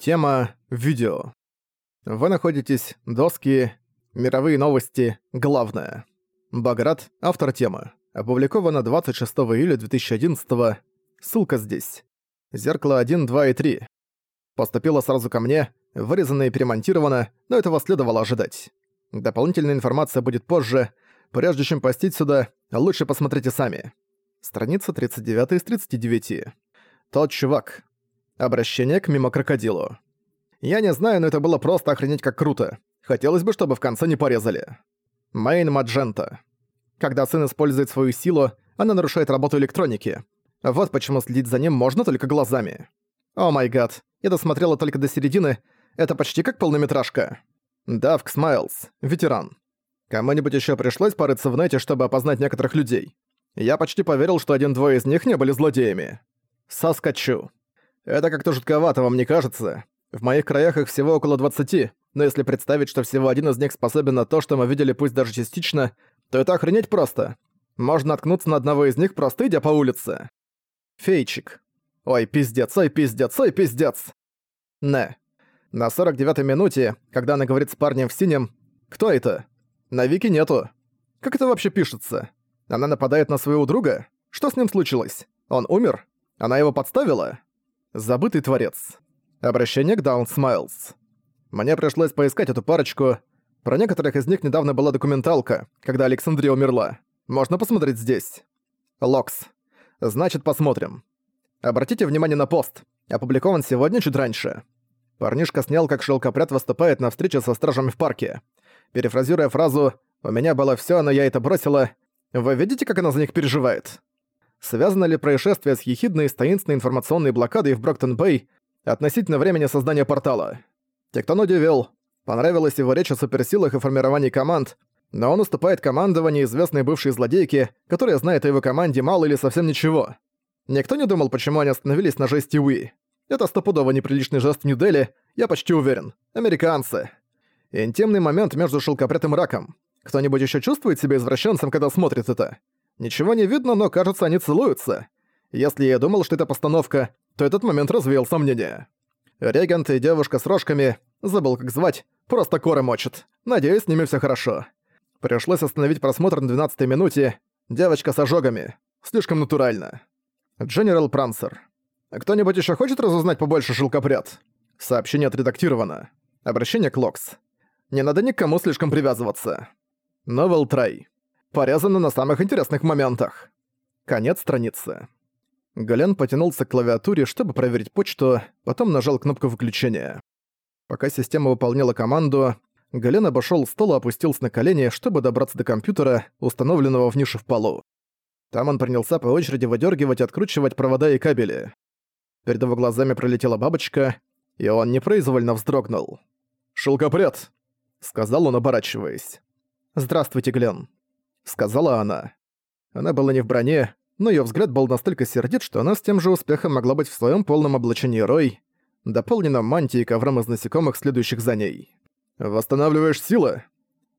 Тема «Видео». Вы находитесь «Доски», «Мировые новости», «Главное». Баграт, автор темы. Опубликовано 26 июля 2011 Ссылка здесь. Зеркало 1, 2 и 3. Поступило сразу ко мне, вырезано и перемонтировано, но этого следовало ожидать. Дополнительная информация будет позже. Прежде чем постить сюда, лучше посмотрите сами. Страница 39 из 39. Тот чувак. Обращение к мимо-крокодилу. Я не знаю, но это было просто охренеть как круто. Хотелось бы, чтобы в конце не порезали. Мейн Маджента. Когда сын использует свою силу, она нарушает работу электроники. Вот почему следить за ним можно только глазами. О май гад, я досмотрела только до середины, это почти как полнометражка. Давк Смайлз, ветеран. Кому-нибудь еще пришлось порыться в нете, чтобы опознать некоторых людей. Я почти поверил, что один-двое из них не были злодеями. Саскачу. Это как-то жутковато, вам не кажется? В моих краях их всего около 20, но если представить, что всего один из них способен на то, что мы видели пусть даже частично, то это охренеть просто. Можно наткнуться на одного из них, просто идя по улице. Фейчик. Ой, пиздец, ой, пиздец, ой, пиздец. Не. На 49-й минуте, когда она говорит с парнем в синем, кто это? На Вики нету. Как это вообще пишется? Она нападает на своего друга? Что с ним случилось? Он умер? Она его подставила? Забытый творец. Обращение к Даун Смайлз. Мне пришлось поискать эту парочку. Про некоторых из них недавно была документалка, когда Александрия умерла. Можно посмотреть здесь. Локс. Значит, посмотрим. Обратите внимание на пост. Опубликован сегодня чуть раньше. Парнишка снял, как шелкопряд выступает на встрече со стражами в парке. Перефразируя фразу «У меня было всё, но я это бросила», вы видите, как она за них переживает? Связано ли происшествие с ехидной и таинственной информационной блокадой в Броктон-Бэй относительно времени создания портала? Тектон удивил. Понравилась его речь о суперсилах и формировании команд, но он уступает командованию известной бывшей злодейки, которая знает о его команде мало или совсем ничего. Никто не думал, почему они остановились на жесте Уи. Это стопудово неприличный жест в Нью-Дели, я почти уверен. Американцы. Интимный момент между шелкопрядом и раком. Кто-нибудь еще чувствует себя извращенцем, когда смотрит это? Ничего не видно, но кажется, они целуются. Если я думал, что это постановка, то этот момент развеял сомнения. Регент и девушка с рожками, забыл как звать, просто коры мочат. Надеюсь, с ними все хорошо. Пришлось остановить просмотр на 12-й минуте. Девочка с ожогами. Слишком натурально. Дженерал Прансер. Кто-нибудь еще хочет разузнать побольше шелкопряд? Сообщение отредактировано. Обращение к Локс. Не надо никому слишком привязываться. Новел Трай порезано на самых интересных моментах. Конец страницы. Гален потянулся к клавиатуре, чтобы проверить почту, потом нажал кнопку выключения. Пока система выполняла команду, Гален обошёл стол и опустился на колени, чтобы добраться до компьютера, установленного в нише в полу. Там он принялся по очереди выдергивать и откручивать провода и кабели. Перед его глазами пролетела бабочка, и он непроизвольно вздрогнул. «Шелкопряд!» — сказал он, оборачиваясь. «Здравствуйте, Глен», сказала она. Она была не в броне, но её взгляд был настолько сердит, что она с тем же успехом могла быть в своём полном облачении Рой, дополненном мантией ковром из насекомых, следующих за ней. «Восстанавливаешь силы?»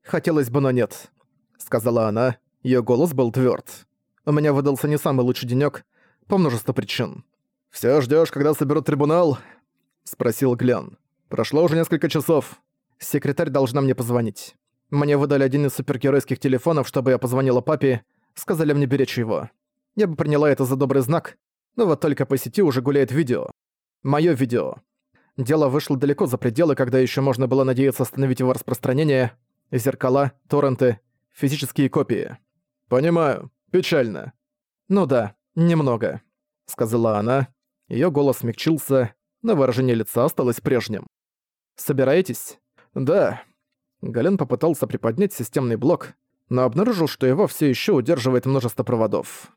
«Хотелось бы, но нет», — сказала она. Её голос был твёрд. «У меня выдался не самый лучший денёк, по множеству причин». «Всё ждёшь, когда соберут трибунал?» — спросил Глен. «Прошло уже несколько часов. Секретарь должна мне позвонить». Мне выдали один из супергеройских телефонов, чтобы я позвонила папе, сказали мне беречь его. Я бы приняла это за добрый знак, но вот только по сети уже гуляет видео. Моё видео. Дело вышло далеко за пределы, когда ещё можно было надеяться остановить его распространение. Зеркала, торренты, физические копии. «Понимаю. Печально». «Ну да, немного», — сказала она. Её голос смягчился, но выражение лица осталось прежним. «Собираетесь?» «Да», Гален попытался приподнять системный блок, но обнаружил, что его все еще удерживает множество проводов.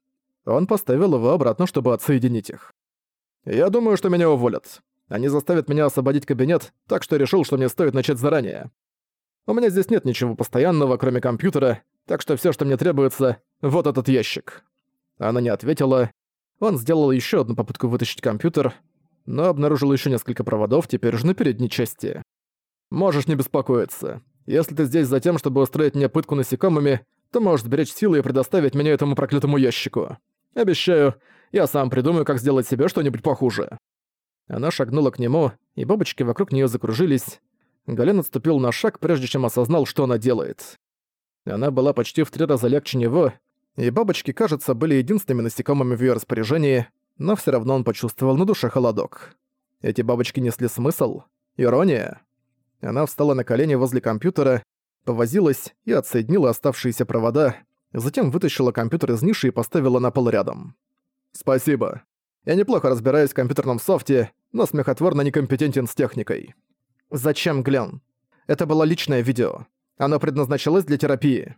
Он поставил его обратно, чтобы отсоединить их. «Я думаю, что меня уволят. Они заставят меня освободить кабинет, так что решил, что мне стоит начать заранее. У меня здесь нет ничего постоянного, кроме компьютера, так что все, что мне требуется, вот этот ящик». Она не ответила. Он сделал еще одну попытку вытащить компьютер, но обнаружил еще несколько проводов, теперь уже на передней части. «Можешь не беспокоиться. Если ты здесь за тем, чтобы устроить мне пытку насекомыми, то можешь сберечь силы и предоставить меня этому проклятому ящику. Обещаю, я сам придумаю, как сделать себе что-нибудь похуже». Она шагнула к нему, и бабочки вокруг нее закружились. Гален отступил на шаг, прежде чем осознал, что она делает. Она была почти в три раза легче него, и бабочки, кажется, были единственными насекомыми в ее распоряжении, но все равно он почувствовал на душе холодок. Эти бабочки несли смысл? Ирония? Она встала на колени возле компьютера, повозилась и отсоединила оставшиеся провода, затем вытащила компьютер из ниши и поставила на пол рядом. «Спасибо. Я неплохо разбираюсь в компьютерном софте, но смехотворно некомпетентен с техникой». «Зачем, Глен? Это было личное видео. Оно предназначалось для терапии.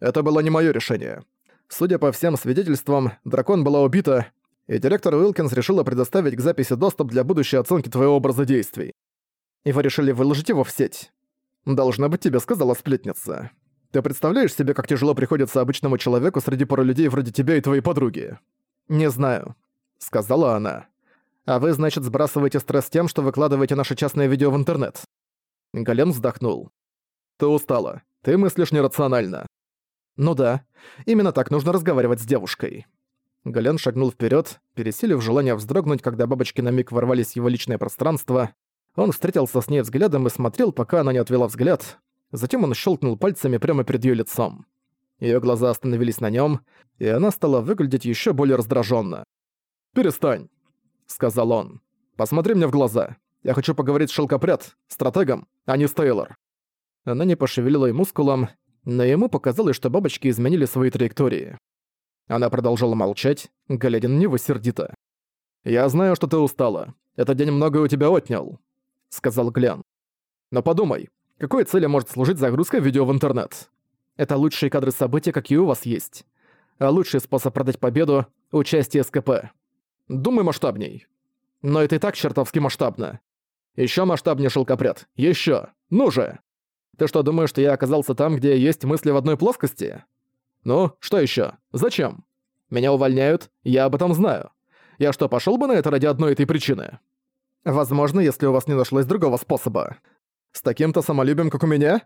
Это было не моё решение. Судя по всем свидетельствам, дракон была убита, и директор Уилкинс решила предоставить к записи доступ для будущей оценки твоего образа действий. И вы решили выложить его в сеть. Должна быть, тебе сказала сплетница. Ты представляешь себе, как тяжело приходится обычному человеку среди пары людей вроде тебя и твоей подруги? Не знаю, сказала она. А вы, значит, сбрасываете стресс тем, что выкладываете наше частное видео в интернет. Гален вздохнул. Ты устала. Ты мыслишь нерационально. Ну да, именно так нужно разговаривать с девушкой. Гален шагнул вперед, пересилив желание вздрогнуть, когда бабочки на миг ворвались в его личное пространство. Он встретился с ней взглядом и смотрел, пока она не отвела взгляд. Затем он щелкнул пальцами прямо перед ее лицом. Ее глаза остановились на нем, и она стала выглядеть еще более раздраженно. «Перестань», — сказал он. «Посмотри мне в глаза. Я хочу поговорить с шелкопряд, стратегом, а не с Тейлор». Она не пошевелила и мускулом, но ему показалось, что бабочки изменили свои траектории. Она продолжала молчать, глядя на него сердито. «Я знаю, что ты устала. Этот день многое у тебя отнял», — сказал Глен. «Но подумай, какой цели может служить загрузка видео в интернет? Это лучшие кадры событий, какие у вас есть. А лучший способ продать победу — участие СКП. Думай масштабней. Но это и так чертовски масштабно. Еще масштабнее шелкопряд. Еще. Ну же! Ты что, думаешь, что я оказался там, где есть мысли в одной плоскости? Ну, что еще? Зачем? Меня увольняют, я об этом знаю. Я что, пошел бы на это ради одной этой причины? Возможно, если у вас не нашлось другого способа. С таким-то самолюбием, как у меня?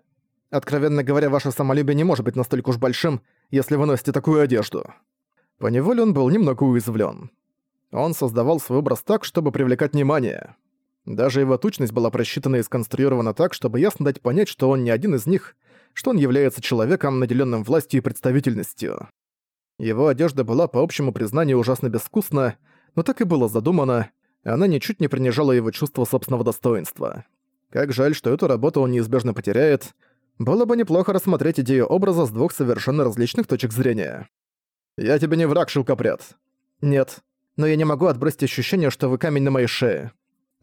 Откровенно говоря, ваше самолюбие не может быть настолько уж большим, если вы носите такую одежду. Поневоле он был немного уязвлен. Он создавал свой образ так, чтобы привлекать внимание. Даже его тучность была просчитана и сконструирована так, чтобы ясно дать понять, что он не один из них, что он является человеком, наделенным властью и представительностью. Его одежда была, по общему признанию, ужасно безвкусна, но так и было задумано, она ничуть не принижала его чувство собственного достоинства. Как жаль, что эту работу он неизбежно потеряет. Было бы неплохо рассмотреть идею образа с двух совершенно различных точек зрения. «Я тебе не враг, шелкопряд». «Нет, но я не могу отбросить ощущение, что вы камень на моей шее.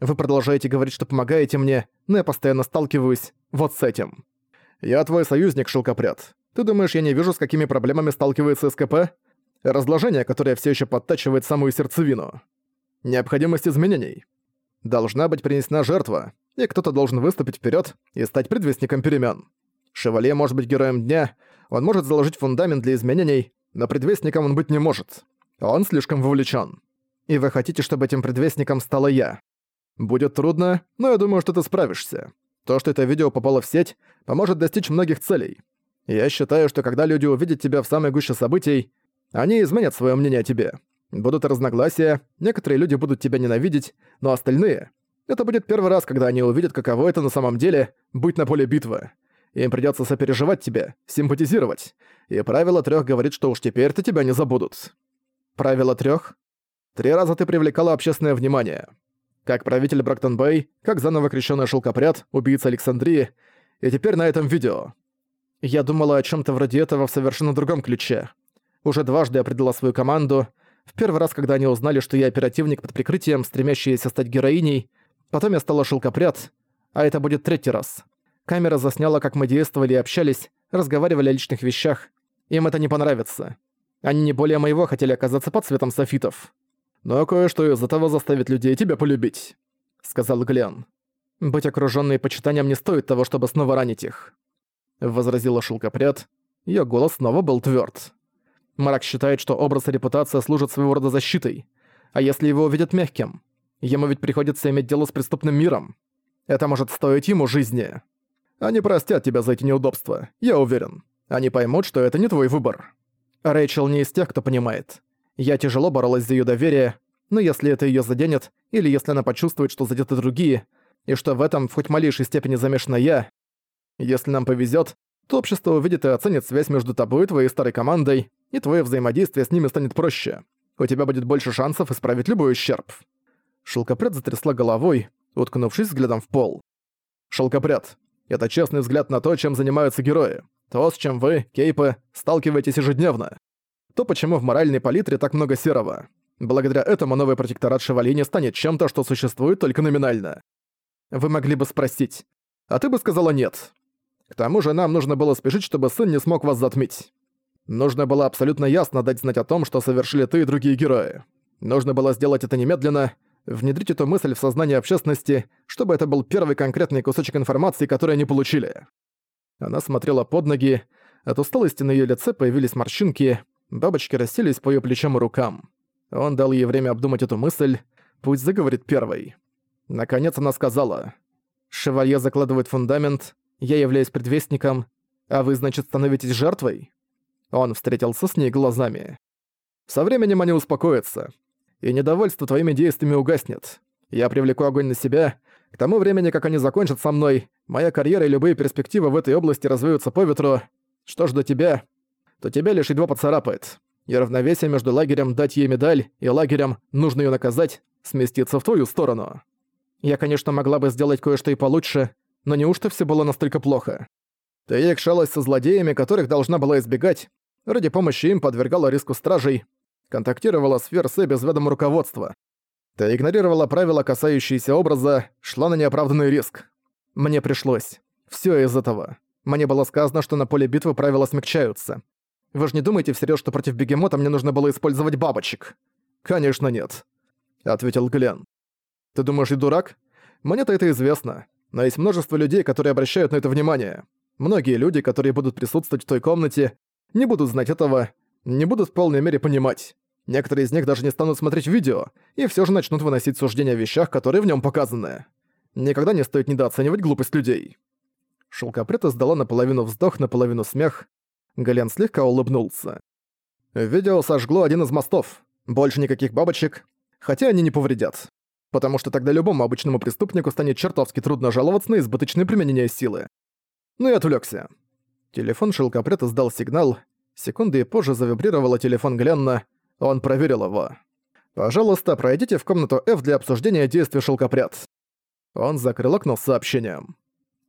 Вы продолжаете говорить, что помогаете мне, но я постоянно сталкиваюсь вот с этим. Я твой союзник, шелкопряд. Ты думаешь, я не вижу, с какими проблемами сталкивается СКП? Разложение, которое все еще подтачивает самую сердцевину. Необходимость изменений. Должна быть принесена жертва, и кто-то должен выступить вперед и стать предвестником перемен. Шевалье может быть героем дня, он может заложить фундамент для изменений, но предвестником он быть не может. Он слишком вовлечен. И вы хотите, чтобы этим предвестником стала я. Будет трудно, но я думаю, что ты справишься. То, что это видео попало в сеть, поможет достичь многих целей. Я считаю, что когда люди увидят тебя в самой гуще событий, они изменят свое мнение о тебе. Будут разногласия, некоторые люди будут тебя ненавидеть, но остальные... Это будет первый раз, когда они увидят, каково это на самом деле — быть на поле битвы. Им придется сопереживать тебе, симпатизировать. И правило трех говорит, что уж теперь-то тебя не забудут. Правило трех? Три раза ты привлекала общественное внимание как правитель Брактон-Бэй, как заново крещённый шелкопряд, убийца Александрии, и теперь на этом видео. Я думала о чём-то вроде этого в совершенно другом ключе. Уже дважды я предала свою команду. В первый раз, когда они узнали, что я оперативник под прикрытием, стремящийся стать героиней. Потом я стала шелкопряд. А это будет третий раз. Камера засняла, как мы действовали и общались, разговаривали о личных вещах. Им это не понравится. Они не более моего хотели оказаться под цветом софитов. «Но кое-что из этого заставит людей тебя полюбить», — сказал Глен. «Быть окружённой почитанием не стоит того, чтобы снова ранить их», — возразила шелкопряд. Её голос снова был твёрд. Марак считает, что образ и репутация служат своего рода защитой. А если его увидят мягким? Ему ведь приходится иметь дело с преступным миром. Это может стоить ему жизни. Они простят тебя за эти неудобства, я уверен. Они поймут, что это не твой выбор. Рэйчел не из тех, кто понимает. Я тяжело боролась за её доверие, но если это её заденет, или если она почувствует, что задеты другие, и что в этом в хоть малейшей степени замешана я, если нам повезёт, то общество увидит и оценит связь между тобой и твоей старой командой, и твое взаимодействие с ними станет проще. У тебя будет больше шансов исправить любой ущерб». Шелкопряд затрясла головой, уткнувшись взглядом в пол. «Шелкопряд, это честный взгляд на то, чем занимаются герои. То, с чем вы, кейпы, сталкиваетесь ежедневно. То, почему в моральной палитре так много серого. Благодаря этому новый протекторат Шевали станет чем-то, что существует только номинально. Вы могли бы спросить, а ты бы сказала нет. К тому же нам нужно было спешить, чтобы сын не смог вас затмить. Нужно было абсолютно ясно дать знать о том, что совершили ты и другие герои. Нужно было сделать это немедленно, внедрить эту мысль в сознание общественности, чтобы это был первый конкретный кусочек информации, который они получили. Она смотрела под ноги, от усталости на её лице появились морщинки, бабочки расселись по её плечам и рукам. Он дал ей время обдумать эту мысль, пусть заговорит первой. Наконец она сказала, «Шевалье закладывает фундамент, я являюсь предвестником, а вы, значит, становитесь жертвой?» Он встретился с ней глазами. «Со временем они успокоятся, и недовольство твоими действиями угаснет. Я привлеку огонь на себя. К тому времени, как они закончат со мной, моя карьера и любые перспективы в этой области развеются по ветру. Что ж до тебя, то тебя лишь едва поцарапает. И равновесие между лагерем дать ей медаль и лагерем нужно ее наказать сместится в твою сторону. Я, конечно, могла бы сделать кое-что и получше, но неужто все было настолько плохо? Ты якшалась со злодеями, которых должна была избегать, ради помощи им подвергала риску стражей, контактировала с Ферсе без ведома руководства. Ты игнорировала правила, касающиеся образа, шла на неоправданный риск. Мне пришлось. Всё из этого. Мне было сказано, что на поле битвы правила смягчаются. Вы же не думаете всерьез, что против бегемота мне нужно было использовать бабочек? Конечно нет, ответил Глен. Ты думаешь, я дурак? Мне-то это известно, но есть множество людей, которые обращают на это внимание. Многие люди, которые будут присутствовать в той комнате, не будут знать этого, не будут в полной мере понимать. Некоторые из них даже не станут смотреть видео, и все же начнут выносить суждения о вещах, которые в нем показаны. Никогда не стоит недооценивать глупость людей. Шелкопрета сдала наполовину вздох, наполовину смех. Гален слегка улыбнулся. Видео сожгло один из мостов. Больше никаких бабочек, хотя они не повредят. Потому что тогда любому обычному преступнику станет чертовски трудно жаловаться на избыточное применение силы. Ну и отвлекся. Телефон шелкопрета сдал сигнал. Секунды позже завибрировал телефон Гленна. Он проверил его. «Пожалуйста, пройдите в комнату F для обсуждения действий шелкопряд». Он закрыл окно с сообщением.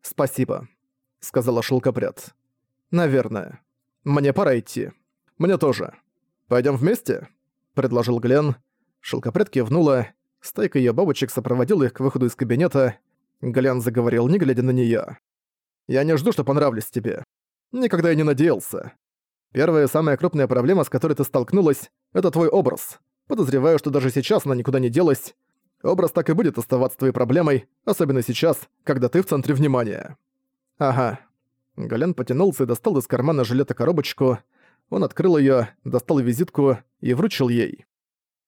«Спасибо», — сказала шелкопряд. «Наверное. Мне пора идти. Мне тоже. Пойдем вместе?» — предложил Глен. Шелкопряд кивнула. Стайка её бабочек сопроводила их к выходу из кабинета. Глен заговорил, не глядя на неё. Я не жду, что понравлюсь тебе. Никогда и не надеялся. Первая самая крупная проблема, с которой ты столкнулась, это твой образ. Подозреваю, что даже сейчас она никуда не делась. Образ так и будет оставаться твоей проблемой, особенно сейчас, когда ты в центре внимания. Ага. Гален потянулся и достал из кармана жилета коробочку. Он открыл её, достал визитку и вручил ей.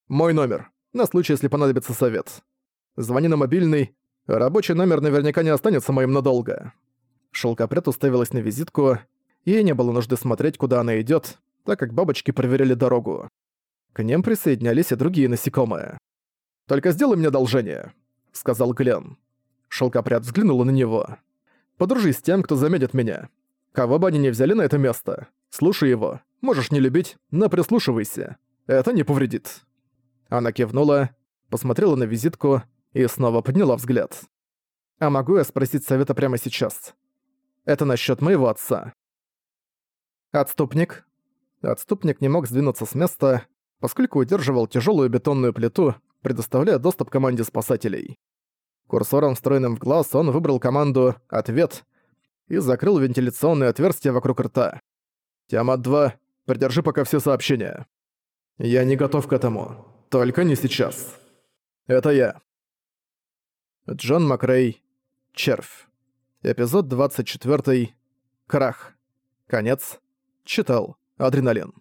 «Мой номер. На случай, если понадобится совет. Звони на мобильный. Рабочий номер наверняка не останется моим надолго». Шелкопряд уставилась на визитку, ей не было нужды смотреть, куда она идёт, так как бабочки проверяли дорогу. К ним присоединялись и другие насекомые. «Только сделай мне одолжение», — сказал Глен. Шелкопряд взглянула на него. «Подружись с тем, кто заметит меня. Кого бы они ни взяли на это место, слушай его. Можешь не любить, но прислушивайся. Это не повредит». Она кивнула, посмотрела на визитку и снова подняла взгляд. «А могу я спросить совета прямо сейчас?» Это насчет моего отца. Отступник. Отступник не мог сдвинуться с места, поскольку удерживал тяжелую бетонную плиту, предоставляя доступ команде спасателей. Курсором, встроенным в глаз, он выбрал команду «Ответ» и закрыл вентиляционное отверстие вокруг рта. «Тиамат-2, придержи пока все сообщения». «Я не готов к этому. Только не сейчас». «Это я». Джон Макрей. Червь. Эпизод 24. Крах. Конец. Читал. Адреналин.